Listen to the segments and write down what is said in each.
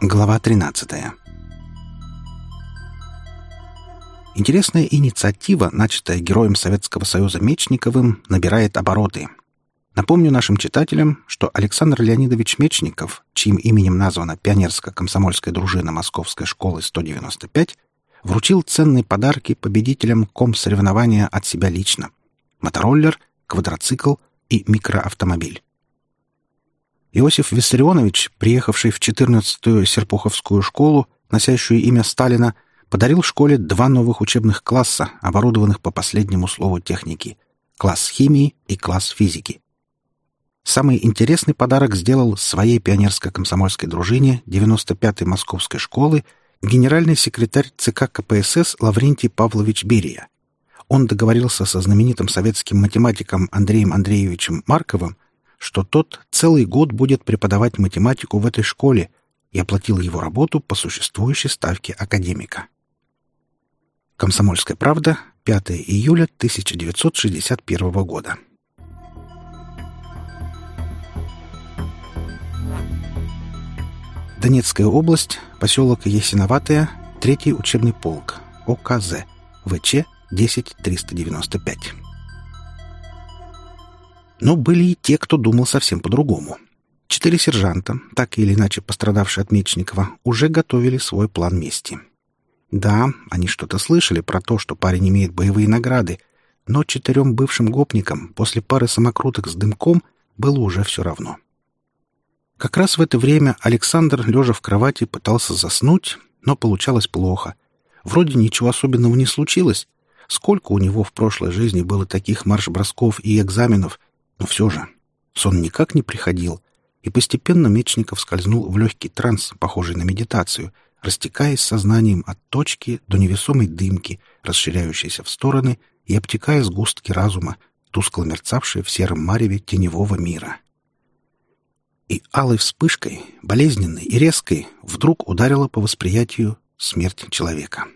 Глава 13. Интересная инициатива, начатая героем Советского Союза Мечниковым, набирает обороты. Напомню нашим читателям, что Александр Леонидович Мечников, чьим именем названа пионерско-комсомольская дружина Московской школы 195, вручил ценные подарки победителям ком-соревнования от себя лично. Мотороллер, квадроцикл и микроавтомобиль. Иосиф Виссарионович, приехавший в 14-ю Серпуховскую школу, носящую имя Сталина, подарил школе два новых учебных класса, оборудованных по последнему слову техники — класс химии и класс физики. Самый интересный подарок сделал своей пионерско-комсомольской дружине 95-й Московской школы генеральный секретарь ЦК КПСС Лаврентий Павлович Берия. Он договорился со знаменитым советским математиком Андреем Андреевичем Марковым что тот целый год будет преподавать математику в этой школе и оплатил его работу по существующей ставке академика. Комсомольская правда, 5 июля 1961 года. Донецкая область, поселок Ясиноватая, третий учебный полк, ОКЗ, ВЧ 10395. Но были и те, кто думал совсем по-другому. Четыре сержанта, так или иначе пострадавшие от Мечникова, уже готовили свой план мести. Да, они что-то слышали про то, что парень имеет боевые награды, но четырем бывшим гопникам после пары самокруток с дымком было уже все равно. Как раз в это время Александр, лежа в кровати, пытался заснуть, но получалось плохо. Вроде ничего особенного не случилось. Сколько у него в прошлой жизни было таких марш-бросков и экзаменов, но все же сон никак не приходил, и постепенно Мечников скользнул в легкий транс, похожий на медитацию, растекаясь сознанием от точки до невесомой дымки, расширяющейся в стороны и обтекая сгустки разума, тускло мерцавшие в сером мареве теневого мира. И алой вспышкой, болезненной и резкой, вдруг ударила по восприятию смерть человека.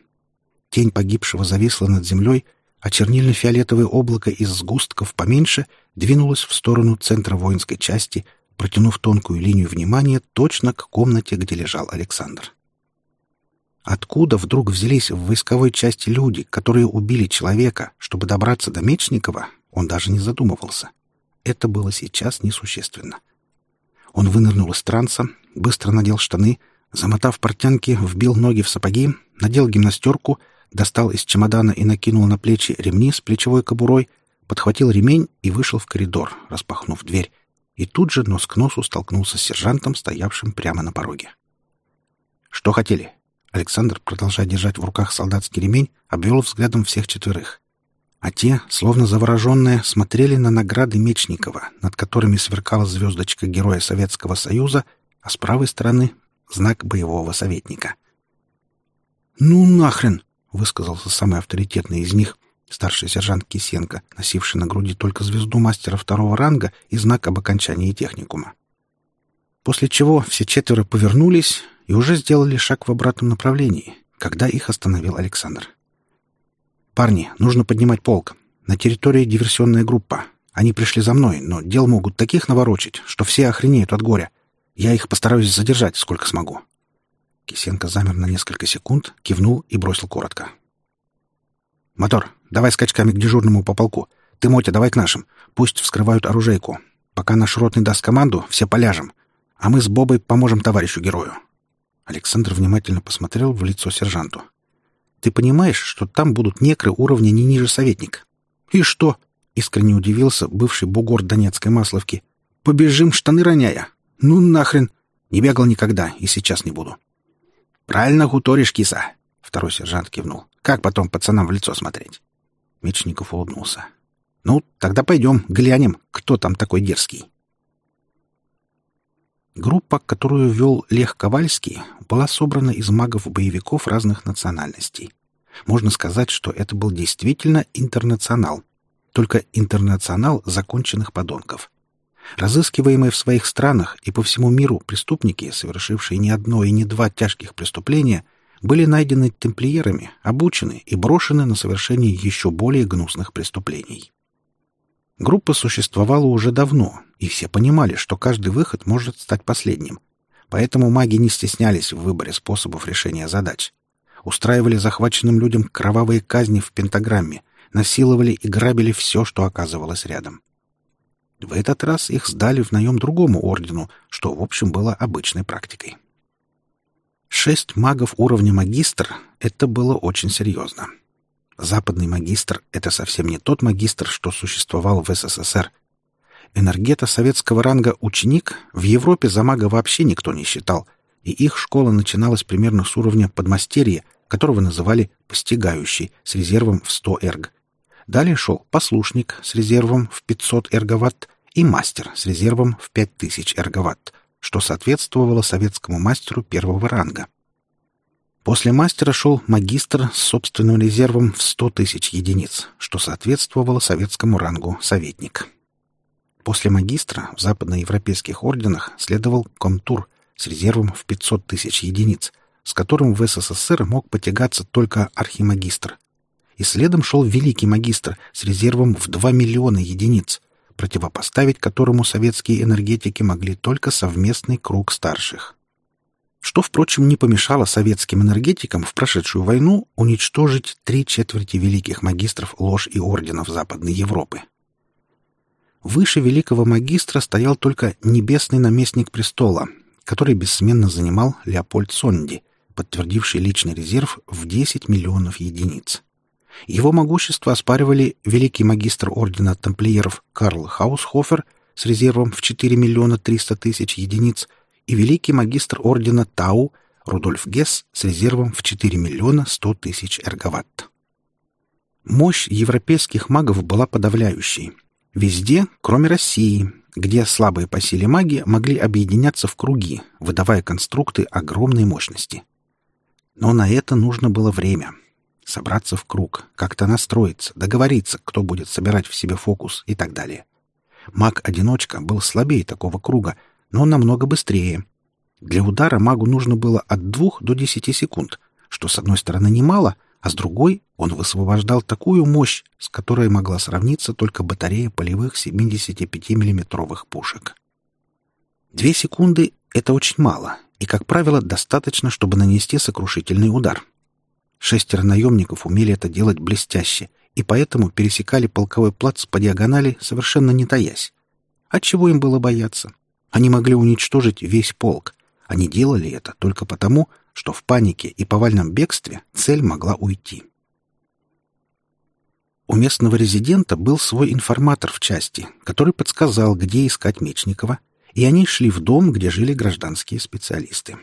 Тень погибшего зависла над землей, а чернильно-фиолетовое облако из сгустков поменьше двинулось в сторону центра воинской части, протянув тонкую линию внимания точно к комнате, где лежал Александр. Откуда вдруг взялись в войсковой части люди, которые убили человека, чтобы добраться до Мечникова, он даже не задумывался. Это было сейчас несущественно. Он вынырнул из транса, быстро надел штаны, замотав портянки, вбил ноги в сапоги, надел гимнастерку — достал из чемодана и накинул на плечи ремни с плечевой кобурой, подхватил ремень и вышел в коридор, распахнув дверь, и тут же нос к носу столкнулся с сержантом, стоявшим прямо на пороге. «Что хотели?» Александр, продолжая держать в руках солдатский ремень, обвел взглядом всех четверых. А те, словно завороженные, смотрели на награды Мечникова, над которыми сверкала звездочка Героя Советского Союза, а с правой стороны — знак боевого советника. «Ну нахрен!» — высказался самый авторитетный из них, старший сержант Кисенко, носивший на груди только звезду мастера второго ранга и знак об окончании техникума. После чего все четверо повернулись и уже сделали шаг в обратном направлении, когда их остановил Александр. «Парни, нужно поднимать полк. На территории диверсионная группа. Они пришли за мной, но дел могут таких наворочить, что все охренеют от горя. Я их постараюсь задержать, сколько смогу. Кисенко замер на несколько секунд, кивнул и бросил коротко. «Мотор, давай скачками к дежурному по полку. Ты, Мотя, давай к нашим. Пусть вскрывают оружейку. Пока наш ротный даст команду, все поляжем. А мы с Бобой поможем товарищу-герою». Александр внимательно посмотрел в лицо сержанту. «Ты понимаешь, что там будут некры уровня не ниже советник?» «И что?» — искренне удивился бывший бугор Донецкой Масловки. «Побежим, штаны роняя. Ну нахрен! Не бегал никогда и сейчас не буду». «Правильно хуторишь, киса!» — второй сержант кивнул. «Как потом пацанам в лицо смотреть?» Мечников улыбнулся. «Ну, тогда пойдем, глянем, кто там такой дерзкий». Группа, которую вел Лех Ковальский, была собрана из магов-боевиков разных национальностей. Можно сказать, что это был действительно интернационал. Только интернационал законченных подонков. Разыскиваемые в своих странах и по всему миру преступники, совершившие не одно и не два тяжких преступления, были найдены темплиерами, обучены и брошены на совершение еще более гнусных преступлений. Группа существовала уже давно, и все понимали, что каждый выход может стать последним. Поэтому маги не стеснялись в выборе способов решения задач. Устраивали захваченным людям кровавые казни в пентаграмме, насиловали и грабили все, что оказывалось рядом. В этот раз их сдали в наем другому ордену, что, в общем, было обычной практикой. Шесть магов уровня магистр — это было очень серьезно. Западный магистр — это совсем не тот магистр, что существовал в СССР. Энергета советского ранга «ученик» в Европе за мага вообще никто не считал, и их школа начиналась примерно с уровня подмастерья, которого называли «постигающий» с резервом в 100 эрг. Далее шел послушник с резервом в 500 эрговатт и мастер с резервом в 5000 эрговатт, что соответствовало советскому мастеру первого ранга. После мастера шел магистр с собственным резервом в 100 тысяч единиц, что соответствовало советскому рангу советник. После магистра в западноевропейских орденах следовал комтур с резервом в 500 тысяч единиц, с которым в СССР мог потягаться только архимагистр — и следом шел великий магистр с резервом в 2 миллиона единиц, противопоставить которому советские энергетики могли только совместный круг старших. Что, впрочем, не помешало советским энергетикам в прошедшую войну уничтожить три четверти великих магистров ложь и орденов Западной Европы. Выше великого магистра стоял только небесный наместник престола, который бессменно занимал Леопольд Сонди, подтвердивший личный резерв в 10 миллионов единиц. Его могущество оспаривали великий магистр ордена тамплиеров Карл Хаусхофер с резервом в 4 миллиона 300 тысяч единиц и великий магистр ордена Тау Рудольф Гесс с резервом в 4 миллиона 100 тысяч эрговатт. Мощь европейских магов была подавляющей. Везде, кроме России, где слабые по силе маги могли объединяться в круги, выдавая конструкты огромной мощности. Но на это нужно было время — собраться в круг, как-то настроиться, договориться, кто будет собирать в себе фокус и так далее. Маг-одиночка был слабее такого круга, но намного быстрее. Для удара магу нужно было от двух до десяти секунд, что с одной стороны немало, а с другой он высвобождал такую мощь, с которой могла сравниться только батарея полевых 75 миллиметровых пушек. Две секунды — это очень мало, и, как правило, достаточно, чтобы нанести сокрушительный удар — Шестеро наемников умели это делать блестяще, и поэтому пересекали полковой плац по диагонали, совершенно не таясь. Отчего им было бояться? Они могли уничтожить весь полк. Они делали это только потому, что в панике и повальном бегстве цель могла уйти. У местного резидента был свой информатор в части, который подсказал, где искать Мечникова, и они шли в дом, где жили гражданские специалисты.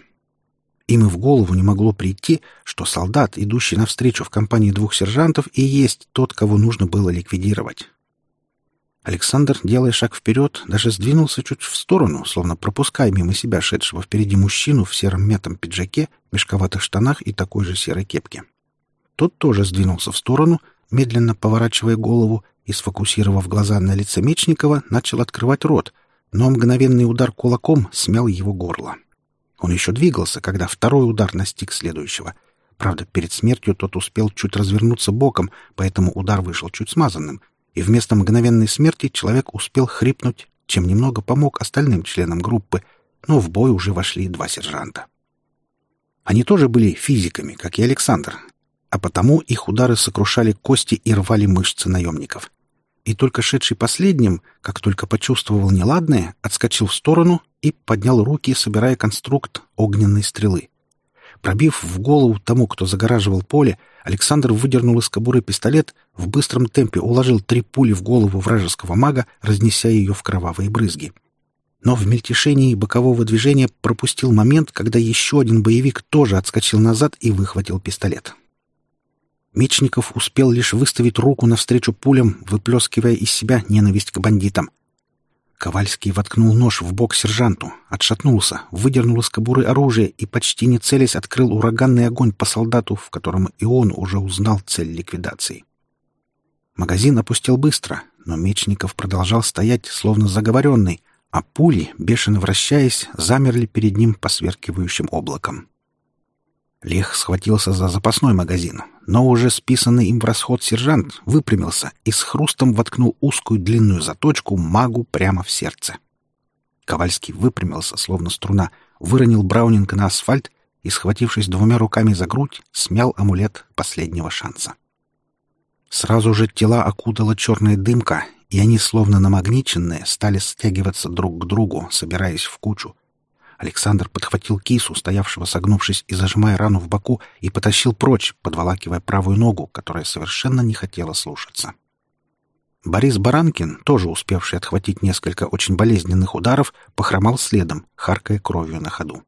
Им и в голову не могло прийти, что солдат, идущий навстречу в компании двух сержантов, и есть тот, кого нужно было ликвидировать. Александр, делая шаг вперед, даже сдвинулся чуть в сторону, словно пропуская мимо себя шедшего впереди мужчину в сером мятом пиджаке, мешковатых штанах и такой же серой кепке. Тот тоже сдвинулся в сторону, медленно поворачивая голову и, сфокусировав глаза на лице Мечникова, начал открывать рот, но мгновенный удар кулаком смял его горло. Он еще двигался, когда второй удар настиг следующего. Правда, перед смертью тот успел чуть развернуться боком, поэтому удар вышел чуть смазанным, и вместо мгновенной смерти человек успел хрипнуть, чем немного помог остальным членам группы, но в бой уже вошли два сержанта. Они тоже были физиками, как и Александр, а потому их удары сокрушали кости и рвали мышцы наемников и только шедший последним, как только почувствовал неладное, отскочил в сторону и поднял руки, собирая конструкт огненной стрелы. Пробив в голову тому, кто загораживал поле, Александр выдернул из кобуры пистолет, в быстром темпе уложил три пули в голову вражеского мага, разнеся ее в кровавые брызги. Но в мельтешении бокового движения пропустил момент, когда еще один боевик тоже отскочил назад и выхватил пистолет. Мечников успел лишь выставить руку навстречу пулям, выплескивая из себя ненависть к бандитам. Ковальский воткнул нож в бок сержанту, отшатнулся, выдернул из кобуры оружие и, почти не целясь, открыл ураганный огонь по солдату, в котором и он уже узнал цель ликвидации. Магазин опустил быстро, но Мечников продолжал стоять, словно заговоренный, а пули, бешено вращаясь, замерли перед ним посверкивающим облаком. Лех схватился за запасной магазин, но уже списанный им в расход сержант выпрямился и с хрустом воткнул узкую длинную заточку магу прямо в сердце. Ковальский выпрямился, словно струна, выронил Браунинг на асфальт и, схватившись двумя руками за грудь, смял амулет последнего шанса. Сразу же тела окутала черная дымка, и они, словно намагниченные, стали стягиваться друг к другу, собираясь в кучу. Александр подхватил кису, стоявшего согнувшись и зажимая рану в боку, и потащил прочь, подволакивая правую ногу, которая совершенно не хотела слушаться. Борис Баранкин, тоже успевший отхватить несколько очень болезненных ударов, похромал следом, харкая кровью на ходу.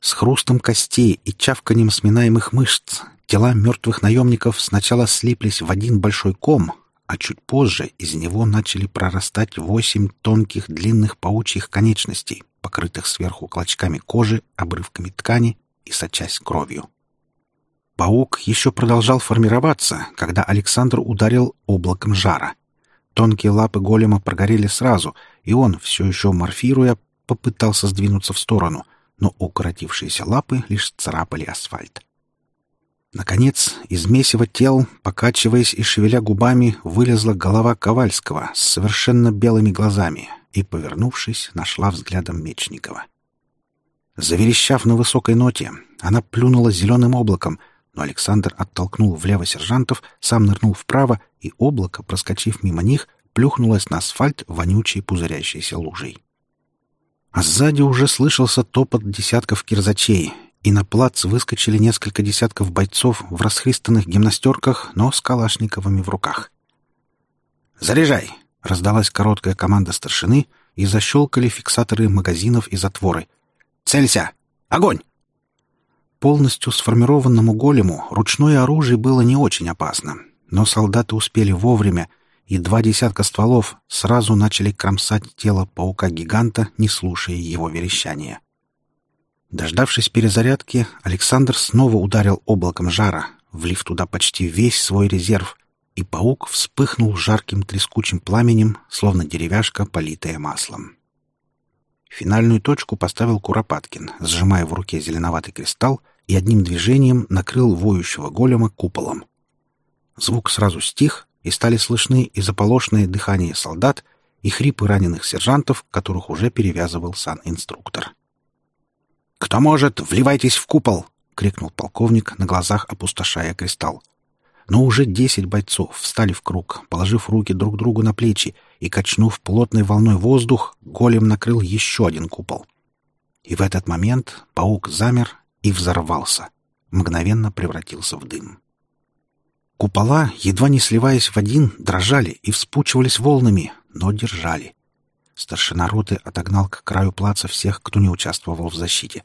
С хрустом костей и чавканием сминаемых мышц тела мертвых наемников сначала слиплись в один большой ком, а чуть позже из него начали прорастать восемь тонких длинных паучьих конечностей, покрытых сверху клочками кожи, обрывками ткани и сочась кровью. Паук еще продолжал формироваться, когда Александр ударил облаком жара. Тонкие лапы голема прогорели сразу, и он, все еще морфируя, попытался сдвинуться в сторону, но укоротившиеся лапы лишь царапали асфальт. Наконец, из месива тел, покачиваясь и шевеля губами, вылезла голова Ковальского с совершенно белыми глазами и, повернувшись, нашла взглядом Мечникова. Заверещав на высокой ноте, она плюнула зеленым облаком — но Александр оттолкнул влево сержантов, сам нырнул вправо, и облако, проскочив мимо них, плюхнулось на асфальт вонючей пузырящейся лужей. А сзади уже слышался топот десятков кирзачей, и на плац выскочили несколько десятков бойцов в расхристанных гимнастерках, но с калашниковыми в руках. «Заряжай!» — раздалась короткая команда старшины, и защелкали фиксаторы магазинов и затворы. «Целься! Огонь!» Полностью сформированному голему ручное оружие было не очень опасно, но солдаты успели вовремя, и два десятка стволов сразу начали кромсать тело паука-гиганта, не слушая его верещания. Дождавшись перезарядки, Александр снова ударил облаком жара, влив туда почти весь свой резерв, и паук вспыхнул жарким трескучим пламенем, словно деревяшка, политая маслом. Финальную точку поставил Куропаткин, сжимая в руке зеленоватый кристалл и одним движением накрыл воющего голема куполом. Звук сразу стих, и стали слышны и заполошное дыхание солдат, и хрипы раненых сержантов, которых уже перевязывал сан-инструктор. «Кто может, вливайтесь в купол!» — крикнул полковник, на глазах опустошая кристалл. Но уже десять бойцов встали в круг, положив руки друг другу на плечи, и, качнув плотной волной воздух, голем накрыл еще один купол. И в этот момент паук замер и взорвался. Мгновенно превратился в дым. Купола, едва не сливаясь в один, дрожали и вспучивались волнами, но держали. Старшина роты отогнал к краю плаца всех, кто не участвовал в защите.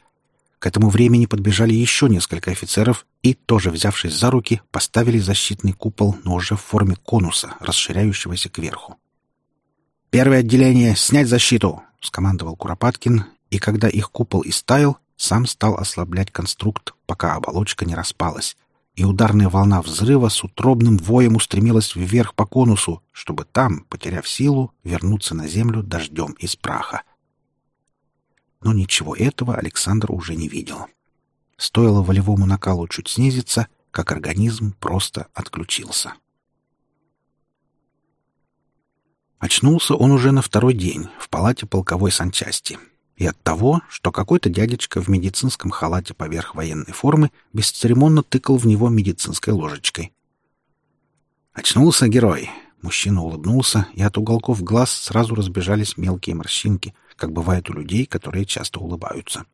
К этому времени подбежали еще несколько офицеров и, тоже взявшись за руки, поставили защитный купол, но уже в форме конуса, расширяющегося кверху. «Первое отделение! Снять защиту!» — скомандовал Куропаткин, и когда их купол истаял, сам стал ослаблять конструкт, пока оболочка не распалась, и ударная волна взрыва с утробным воем устремилась вверх по конусу, чтобы там, потеряв силу, вернуться на землю дождем из праха. Но ничего этого Александр уже не видел. Стоило волевому накалу чуть снизиться, как организм просто отключился. Очнулся он уже на второй день в палате полковой санчасти, и от того, что какой-то дядечка в медицинском халате поверх военной формы бесцеремонно тыкал в него медицинской ложечкой. «Очнулся герой!» Мужчина улыбнулся, и от уголков глаз сразу разбежались мелкие морщинки, как бывает у людей, которые часто улыбаются.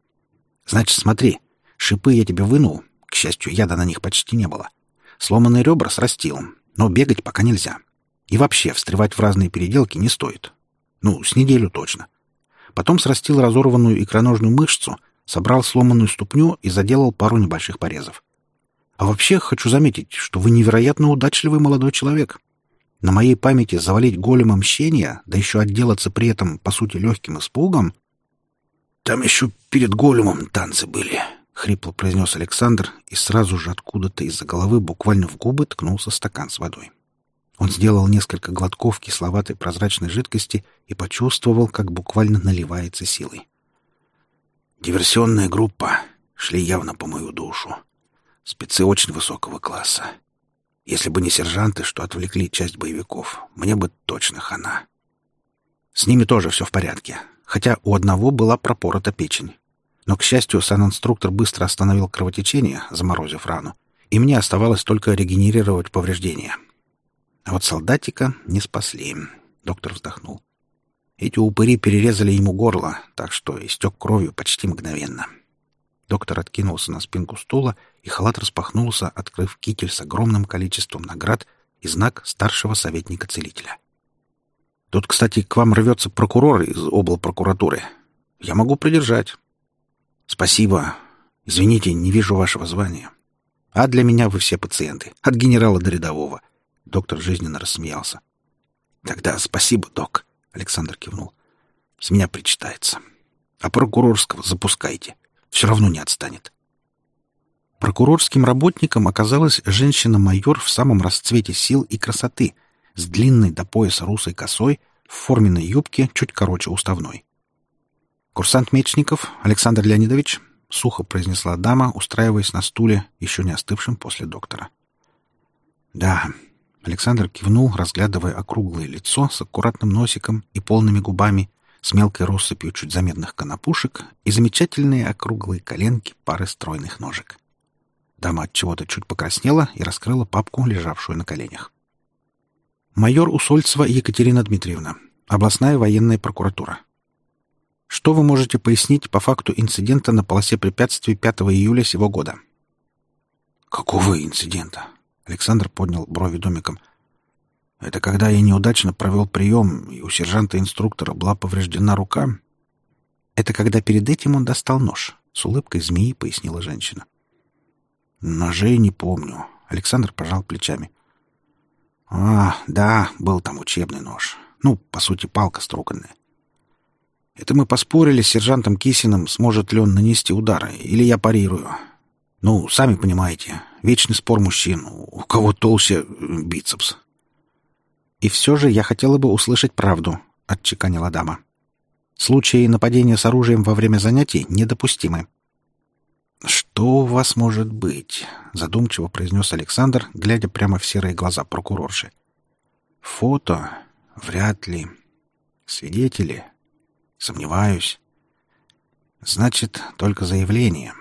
«Значит, смотри, шипы я тебе вынул, к счастью, яда на них почти не было. Сломанные ребра срастил, но бегать пока нельзя. И вообще, встревать в разные переделки не стоит. Ну, с неделю точно. Потом срастил разорванную икроножную мышцу, собрал сломанную ступню и заделал пару небольших порезов. А вообще хочу заметить, что вы невероятно удачливый молодой человек. На моей памяти завалить голема мщения, да еще отделаться при этом, по сути, легким испугом... — Там еще перед големом танцы были, — хрипло произнес Александр, и сразу же откуда-то из-за головы буквально в губы ткнулся стакан с водой. Он сделал несколько глотков кисловатой прозрачной жидкости и почувствовал, как буквально наливается силой. «Диверсионная группа. Шли явно по мою душу. Спецы очень высокого класса. Если бы не сержанты, что отвлекли часть боевиков, мне бы точно хана. С ними тоже все в порядке, хотя у одного была пропорота печень. Но, к счастью, санинструктор быстро остановил кровотечение, заморозив рану, и мне оставалось только регенерировать повреждения. А вот солдатика не спасли. Доктор вздохнул. Эти упыри перерезали ему горло, так что истек кровью почти мгновенно. Доктор откинулся на спинку стула, и халат распахнулся, открыв китель с огромным количеством наград и знак старшего советника целителя. Тут, кстати, к вам рвется прокурор из облпрокуратуры. Я могу придержать. Спасибо. Извините, не вижу вашего звания. А для меня вы все пациенты, от генерала до рядового. Доктор жизненно рассмеялся. Тогда спасибо, док. Александр кивнул. С меня причитается. А прокурорского запускайте. Все равно не отстанет. Прокурорским работником оказалась женщина-майор в самом расцвете сил и красоты, с длинной до пояса русой косой, в форменной юбке, чуть короче уставной. «Курсант Мечников, Александр Леонидович», — сухо произнесла дама, устраиваясь на стуле, еще не остывшем после доктора. «Да», — Александр кивнул, разглядывая округлое лицо с аккуратным носиком и полными губами, с мелкой россыпью чуть заметных конопушек и замечательные округлые коленки пары стройных ножек. Дама от чего-то чуть покраснела и раскрыла папку, лежавшую на коленях. Майор Усольцева Екатерина Дмитриевна, областная военная прокуратура. Что вы можете пояснить по факту инцидента на полосе препятствий 5 июля сего года? Какого инцидента? Александр поднял брови домиком. Это когда я неудачно провел прием, и у сержанта-инструктора была повреждена рука. Это когда перед этим он достал нож. С улыбкой змеи пояснила женщина. Ножей не помню. Александр пожал плечами. А, да, был там учебный нож. Ну, по сути, палка струганная. Это мы поспорили с сержантом Кисиным, сможет ли он нанести удары, или я парирую. Ну, сами понимаете, вечный спор мужчин, у кого толще э, бицепс. И все же я хотела бы услышать правду, отчеканила дама. Случаи нападения с оружием во время занятий недопустимы. «Что у вас может быть?» — задумчиво произнес Александр, глядя прямо в серые глаза прокурорши. «Фото? Вряд ли. Свидетели? Сомневаюсь. Значит, только заявление.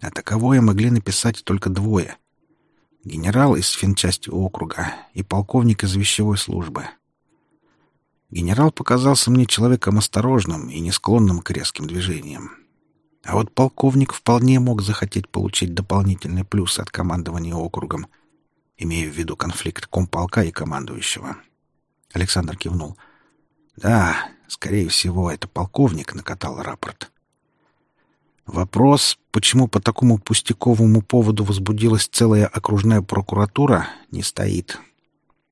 А таковое могли написать только двое. Генерал из финчасти округа и полковник из вещевой службы. Генерал показался мне человеком осторожным и не склонным к резким движениям. А вот полковник вполне мог захотеть получить дополнительные плюсы от командования округом, имея в виду конфликт комполка и командующего. Александр кивнул. «Да, скорее всего, это полковник накатал рапорт». Вопрос, почему по такому пустяковому поводу возбудилась целая окружная прокуратура, не стоит.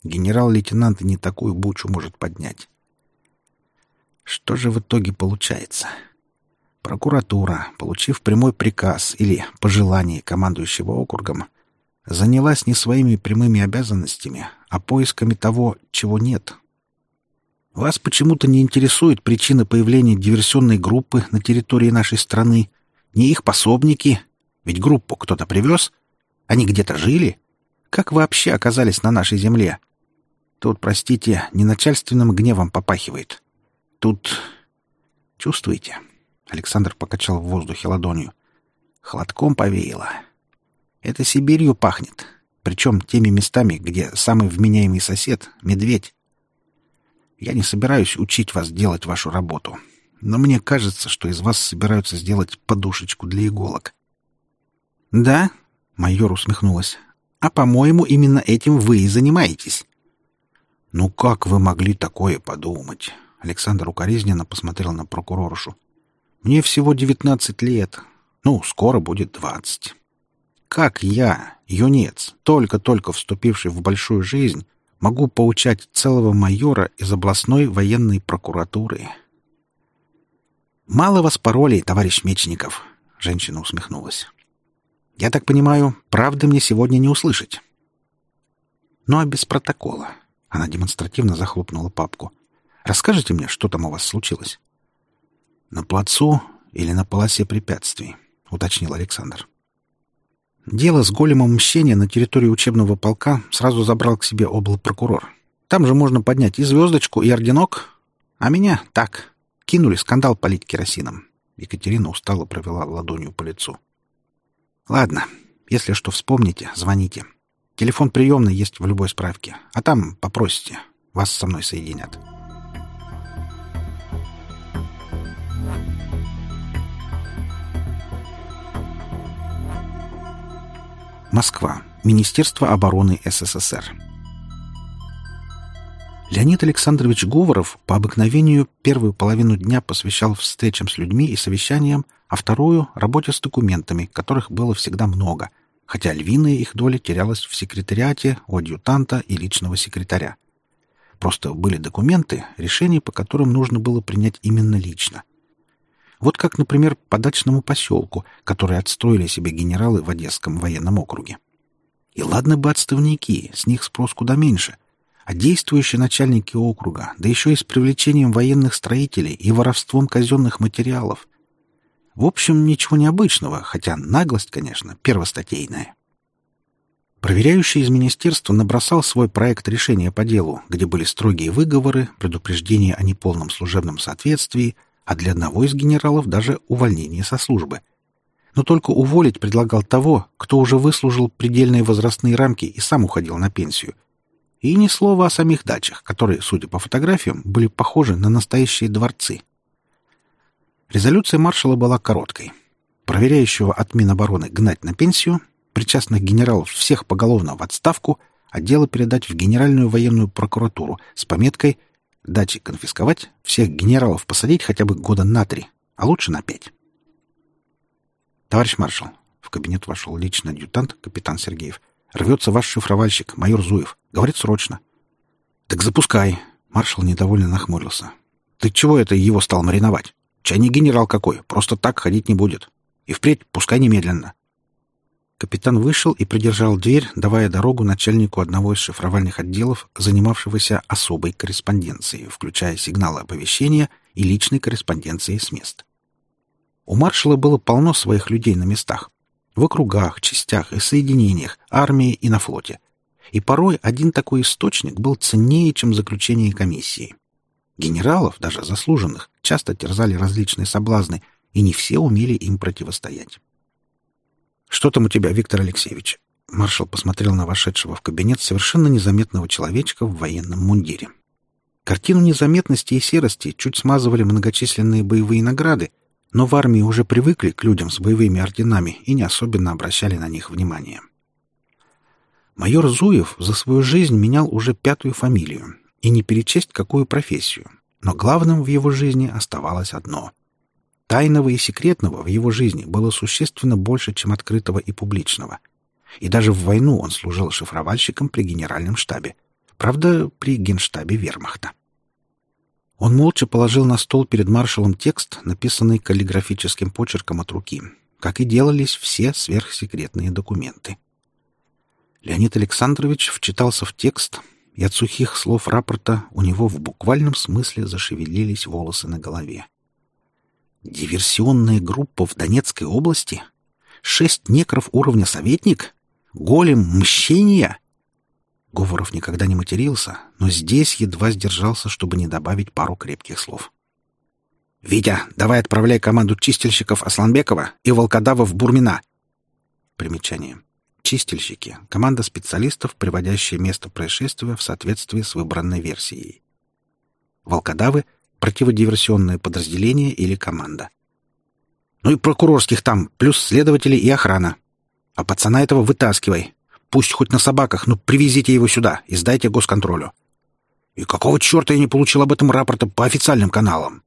Генерал-лейтенант не такую бучу может поднять. Что же в итоге получается? — Прокуратура, получив прямой приказ или пожелание командующего округом, занялась не своими прямыми обязанностями, а поисками того, чего нет. Вас почему-то не интересует причина появления диверсионной группы на территории нашей страны, не их пособники, ведь группу кто-то привез, они где-то жили. Как вообще оказались на нашей земле? Тут, простите, не начальственным гневом попахивает. Тут... Чувствуете? Александр покачал в воздухе ладонью. Холодком повеяло. Это Сибирью пахнет. Причем теми местами, где самый вменяемый сосед — медведь. Я не собираюсь учить вас делать вашу работу. Но мне кажется, что из вас собираются сделать подушечку для иголок. «Да?» — майор усмехнулась. «А, по-моему, именно этим вы и занимаетесь». «Ну как вы могли такое подумать?» Александр укоризненно посмотрел на прокуроршу. Мне всего девятнадцать лет. Ну, скоро будет двадцать. Как я, юнец, только-только вступивший в большую жизнь, могу поучать целого майора из областной военной прокуратуры? «Мало вас паролей, товарищ Мечников», — женщина усмехнулась. «Я так понимаю, правды мне сегодня не услышать». «Ну а без протокола?» — она демонстративно захлопнула папку. «Расскажите мне, что там у вас случилось?» На плацу или на полосе препятствий? — уточнил Александр. Дело с големом мщения на территории учебного полка сразу забрал к себе облпрокурор. Там же можно поднять и звездочку, и орденок. А меня так. Кинули скандал полить керосином. Екатерина устало провела ладонью по лицу. Ладно, если что вспомните, звоните. Телефон приемный есть в любой справке. А там попросите. Вас со мной соединят. Москва. Министерство обороны СССР. Леонид Александрович Говоров по обыкновению первую половину дня посвящал встречам с людьми и совещаниям, а вторую — работе с документами, которых было всегда много, хотя львиная их доля терялась в секретариате, у адъютанта и личного секретаря. Просто были документы, решения по которым нужно было принять именно лично — вот как, например, по дачному поселку, который отстроили себе генералы в Одесском военном округе. И ладно бы отставники, с них спрос куда меньше. А действующие начальники округа, да еще и с привлечением военных строителей и воровством казенных материалов. В общем, ничего необычного, хотя наглость, конечно, первостатейная. Проверяющий из министерства набросал свой проект решения по делу, где были строгие выговоры, предупреждения о неполном служебном соответствии, а для одного из генералов даже увольнение со службы. Но только уволить предлагал того, кто уже выслужил предельные возрастные рамки и сам уходил на пенсию. И ни слова о самих дачах, которые, судя по фотографиям, были похожи на настоящие дворцы. Резолюция маршала была короткой. Проверяющего от Минобороны гнать на пенсию, причастных генералов всех поголовно в отставку, а дело передать в Генеральную военную прокуратуру с пометкой Дачи конфисковать, всех генералов посадить хотя бы года на три, а лучше на пять. Товарищ маршал, в кабинет вошел личный адъютант, капитан Сергеев. Рвется ваш шифровальщик, майор Зуев. Говорит срочно. Так запускай. Маршал недовольно нахмурился. Ты чего это его стал мариновать? Чай не генерал какой, просто так ходить не будет. И впредь пускай немедленно. Капитан вышел и придержал дверь, давая дорогу начальнику одного из шифровальных отделов, занимавшегося особой корреспонденцией, включая сигналы оповещения и личной корреспонденцией с мест. У маршала было полно своих людей на местах. В округах, частях и соединениях, армии и на флоте. И порой один такой источник был ценнее, чем заключение комиссии. Генералов, даже заслуженных, часто терзали различные соблазны, и не все умели им противостоять. «Что там у тебя, Виктор Алексеевич?» Маршал посмотрел на вошедшего в кабинет совершенно незаметного человечка в военном мундире. Картину незаметности и серости чуть смазывали многочисленные боевые награды, но в армии уже привыкли к людям с боевыми орденами и не особенно обращали на них внимание. Майор Зуев за свою жизнь менял уже пятую фамилию, и не перечесть какую профессию, но главным в его жизни оставалось одно — Тайного и секретного в его жизни было существенно больше, чем открытого и публичного. И даже в войну он служил шифровальщиком при генеральном штабе. Правда, при генштабе вермахта. Он молча положил на стол перед маршалом текст, написанный каллиграфическим почерком от руки, как и делались все сверхсекретные документы. Леонид Александрович вчитался в текст, и от сухих слов рапорта у него в буквальном смысле зашевелились волосы на голове. Диверсионная группа в Донецкой области? Шесть некров уровня советник? Голем мщения? Говоров никогда не матерился, но здесь едва сдержался, чтобы не добавить пару крепких слов. «Витя, давай отправляй команду чистильщиков Асланбекова и волкодавов Бурмина». Примечание. Чистильщики — команда специалистов, приводящая место происшествия в соответствии с выбранной версией. Волкодавы — противодиверсионное подразделение или команда. Ну и прокурорских там, плюс следователи и охрана. А пацана этого вытаскивай. Пусть хоть на собаках, но привезите его сюда и сдайте госконтролю. И какого черта я не получил об этом рапорта по официальным каналам?